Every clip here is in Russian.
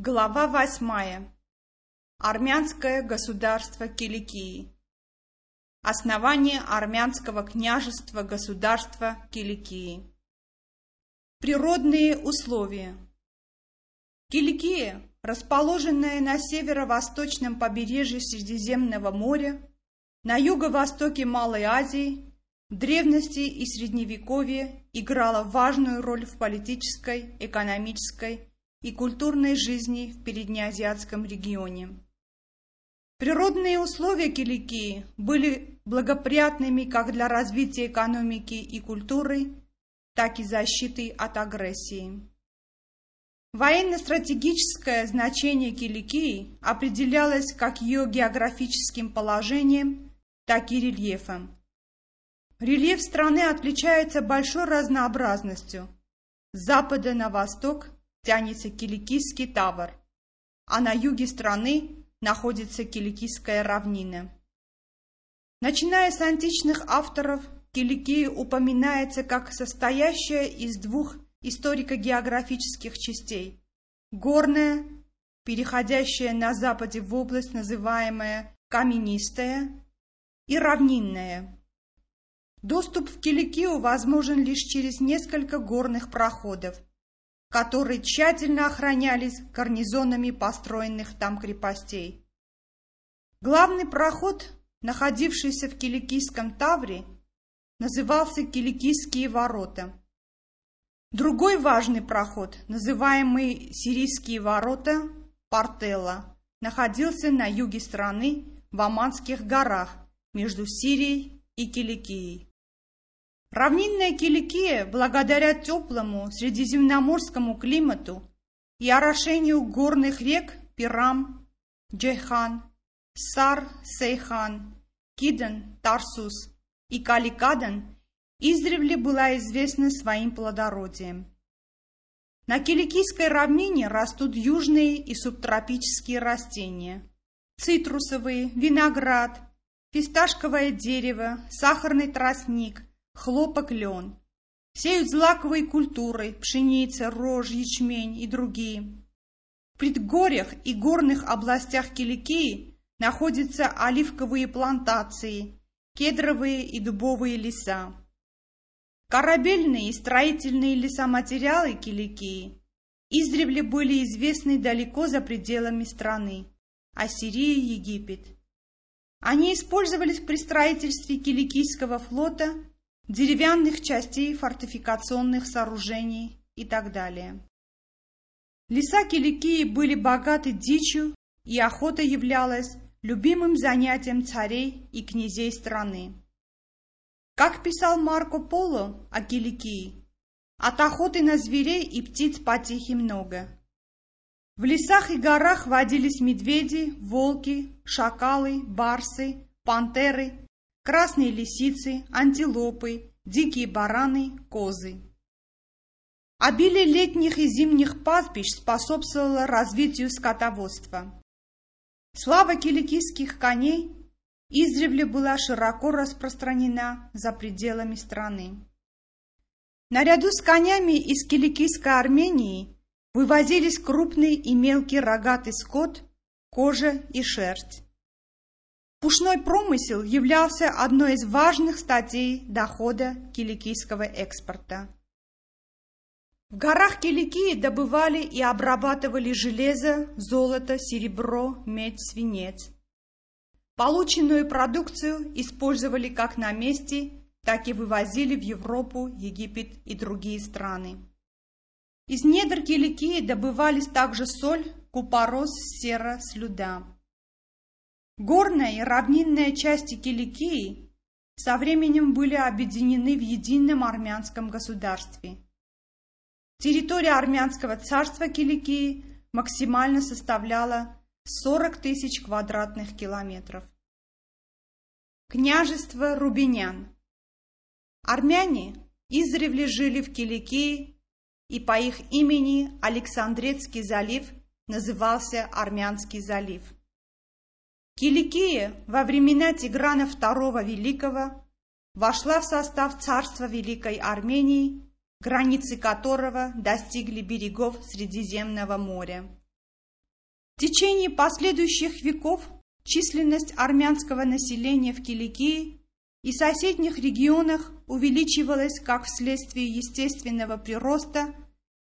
Глава восьмая. Армянское государство Киликии. Основание армянского княжества государства Киликии. Природные условия. Киликия, расположенная на северо-восточном побережье Средиземного моря, на юго-востоке Малой Азии, в древности и средневековье играла важную роль в политической, экономической и культурной жизни в переднеазиатском регионе. Природные условия Киликии были благоприятными как для развития экономики и культуры, так и защиты от агрессии. Военно-стратегическое значение Киликии определялось как ее географическим положением, так и рельефом. Рельеф страны отличается большой разнообразностью. С запада на восток тянется Киликийский Тавр, а на юге страны находится Киликийская равнина. Начиная с античных авторов, Киликия упоминается как состоящая из двух историко-географических частей. Горная, переходящая на западе в область, называемая каменистая, и равнинная. Доступ в Киликию возможен лишь через несколько горных проходов, которые тщательно охранялись гарнизонами построенных там крепостей. Главный проход, находившийся в Киликийском Тавре, назывался Киликийские ворота. Другой важный проход, называемый Сирийские ворота, Портелла, находился на юге страны в Аманских горах между Сирией и Киликией. Равнинная Киликия, благодаря теплому средиземноморскому климату и орошению горных рек Пирам, Джейхан, Сар, Сейхан, Кидан, Тарсус и Каликадан, издревле была известна своим плодородием. На Киликийской равнине растут южные и субтропические растения. Цитрусовые, виноград, фисташковое дерево, сахарный тростник, хлопок, лен. Сеют злаковые культуры, пшеница, рожь, ячмень и другие. В предгорьях и горных областях Киликии находятся оливковые плантации, кедровые и дубовые леса. Корабельные и строительные лесоматериалы Киликии издревле были известны далеко за пределами страны – Ассирия и Египет. Они использовались при строительстве Киликийского флота деревянных частей фортификационных сооружений и так далее. Леса Киликии были богаты дичью, и охота являлась любимым занятием царей и князей страны. Как писал Марко Поло о Киликии, от охоты на зверей и птиц потехи много. В лесах и горах водились медведи, волки, шакалы, барсы, пантеры красные лисицы, антилопы, дикие бараны, козы. Обилие летних и зимних пастбищ способствовало развитию скотоводства. Слава киликийских коней издревле была широко распространена за пределами страны. Наряду с конями из киликийской Армении вывозились крупный и мелкий рогатый скот, кожа и шерсть. Пушной промысел являлся одной из важных статей дохода киликийского экспорта. В горах Киликии добывали и обрабатывали железо, золото, серебро, медь, свинец. Полученную продукцию использовали как на месте, так и вывозили в Европу, Египет и другие страны. Из недр Киликии добывались также соль, купорос, сера, слюда. Горная и равнинная части Киликии со временем были объединены в едином армянском государстве. Территория армянского царства Киликии максимально составляла 40 тысяч квадратных километров. Княжество Рубинян Армяне издревле жили в Киликии, и по их имени Александрецкий залив назывался Армянский залив. Киликия во времена Тиграна II Великого вошла в состав царства Великой Армении, границы которого достигли берегов Средиземного моря. В течение последующих веков численность армянского населения в Киликии и соседних регионах увеличивалась как вследствие естественного прироста,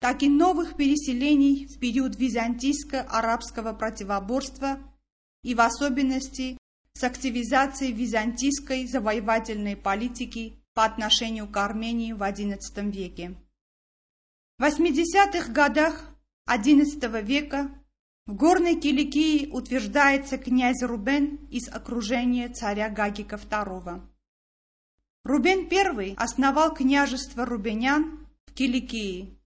так и новых переселений в период византийско-арабского противоборства и в особенности с активизацией византийской завоевательной политики по отношению к Армении в XI веке. В 80-х годах XI века в горной Киликии утверждается князь Рубен из окружения царя Гагика II. Рубен I основал княжество рубенян в Киликии.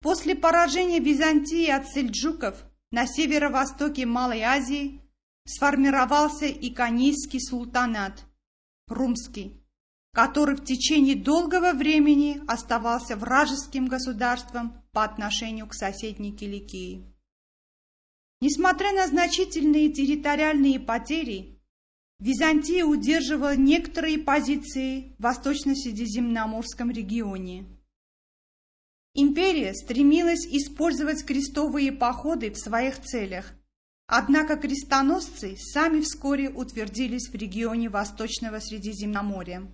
После поражения Византии от сельджуков на северо-востоке Малой Азии сформировался иконийский султанат, румский, который в течение долгого времени оставался вражеским государством по отношению к соседней Киликии. Несмотря на значительные территориальные потери, Византия удерживала некоторые позиции в Восточно-Средиземноморском регионе. Империя стремилась использовать крестовые походы в своих целях, однако крестоносцы сами вскоре утвердились в регионе Восточного Средиземноморья.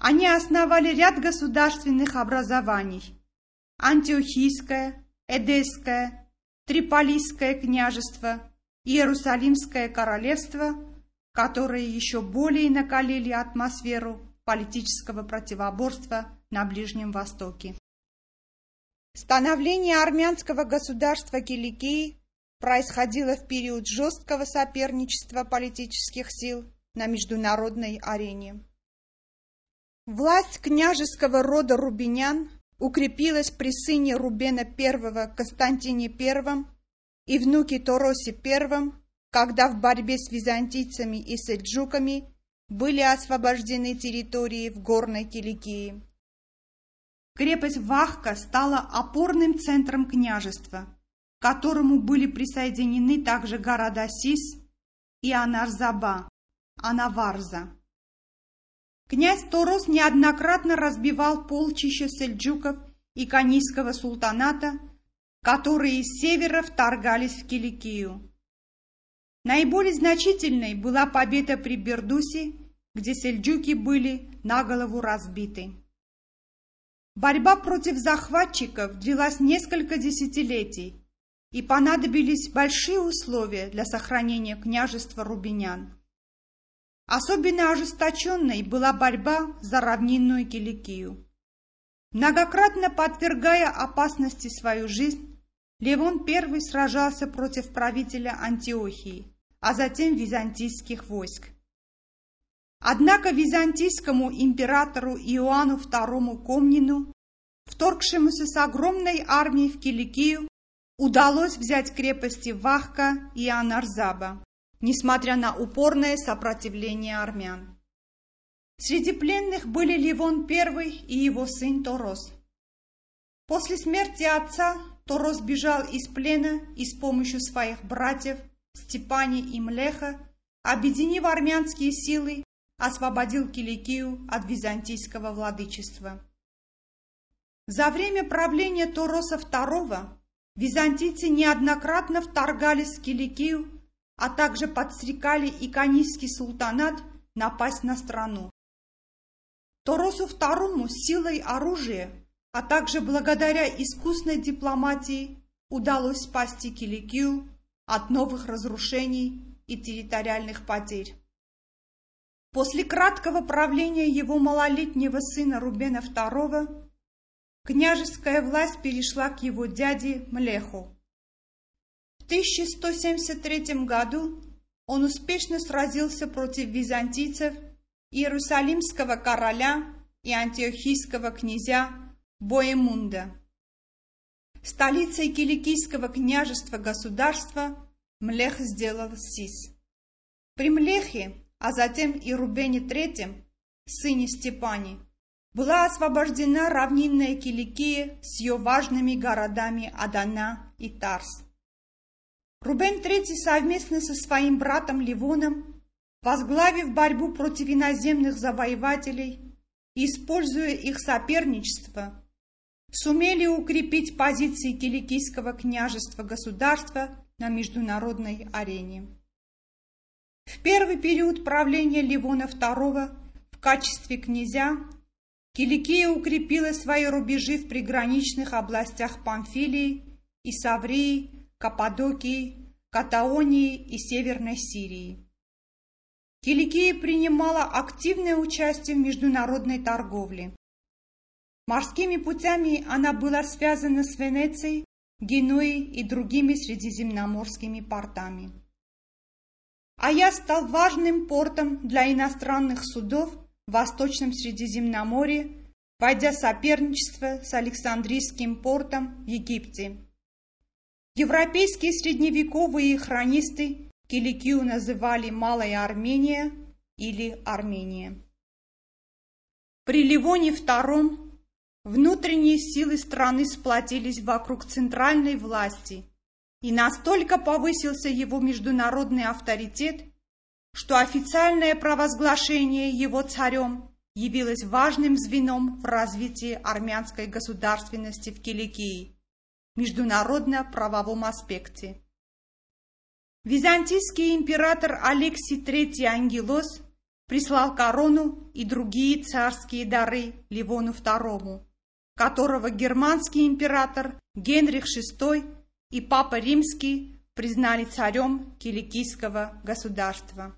Они основали ряд государственных образований – Антиохийское, Эдесское, Триполисское княжество, Иерусалимское королевство – которые еще более накалили атмосферу политического противоборства на Ближнем Востоке. Становление армянского государства Киликии происходило в период жесткого соперничества политических сил на международной арене. Власть княжеского рода Рубинян укрепилась при сыне Рубена I Константине I и внуке Торосе I когда в борьбе с византийцами и сельджуками были освобождены территории в горной Киликии. Крепость Вахка стала опорным центром княжества, к которому были присоединены также города Сис и Анарзаба, Анаварза. Князь Торос неоднократно разбивал полчища сельджуков и канийского султаната, которые с севера вторгались в Киликию. Наиболее значительной была победа при Бердусе, где сельджуки были на голову разбиты. Борьба против захватчиков длилась несколько десятилетий, и понадобились большие условия для сохранения княжества рубинян. Особенно ожесточенной была борьба за равнинную Киликию. Многократно подвергая опасности свою жизнь, Левон I сражался против правителя Антиохии, а затем византийских войск. Однако византийскому императору Иоанну II Комнину, вторгшемуся с огромной армией в Киликию, удалось взять крепости Вахка и Анарзаба, несмотря на упорное сопротивление армян. Среди пленных были Ливон I и его сын Торос. После смерти отца Торос бежал из плена и с помощью своих братьев Степани и Млеха, объединив армянские силы, освободил Киликию от византийского владычества. За время правления Тороса II византийцы неоднократно вторгались в Киликию, а также подстрекали иконийский султанат напасть на страну. Торосу II силой оружия, а также благодаря искусной дипломатии удалось спасти Киликию от новых разрушений и территориальных потерь. После краткого правления его малолетнего сына Рубена II княжеская власть перешла к его дяде Млеху. В 1173 году он успешно сразился против византийцев, иерусалимского короля и антиохийского князя Боемунда. Столицей Киликийского княжества государства Млех сделал Сис. При Млехе, а затем и Рубене III, сыне Степани, была освобождена равнинная Киликия с ее важными городами Адана и Тарс. Рубен III совместно со своим братом Ливоном, возглавив борьбу против иноземных завоевателей, используя их соперничество, сумели укрепить позиции Киликийского княжества государства на международной арене. В первый период правления Ливона II в качестве князя Киликия укрепила свои рубежи в приграничных областях Памфилии, Исаврии, Каппадокии, Катаонии и Северной Сирии. Киликия принимала активное участие в международной торговле. Морскими путями она была связана с Венецией, Генуей и другими средиземноморскими портами. Ая стал важным портом для иностранных судов в Восточном Средиземноморье, войдя в соперничество с Александрийским портом в Египте. Европейские средневековые хронисты Киликию называли Малая Армения или Армения. При Ливоне II Внутренние силы страны сплотились вокруг центральной власти, и настолько повысился его международный авторитет, что официальное провозглашение его царем явилось важным звеном в развитии армянской государственности в Киликии, международно-правовом аспекте. Византийский император Алексий III Ангелос прислал корону и другие царские дары Ливону II которого германский император Генрих VI и Папа Римский признали царем Киликийского государства.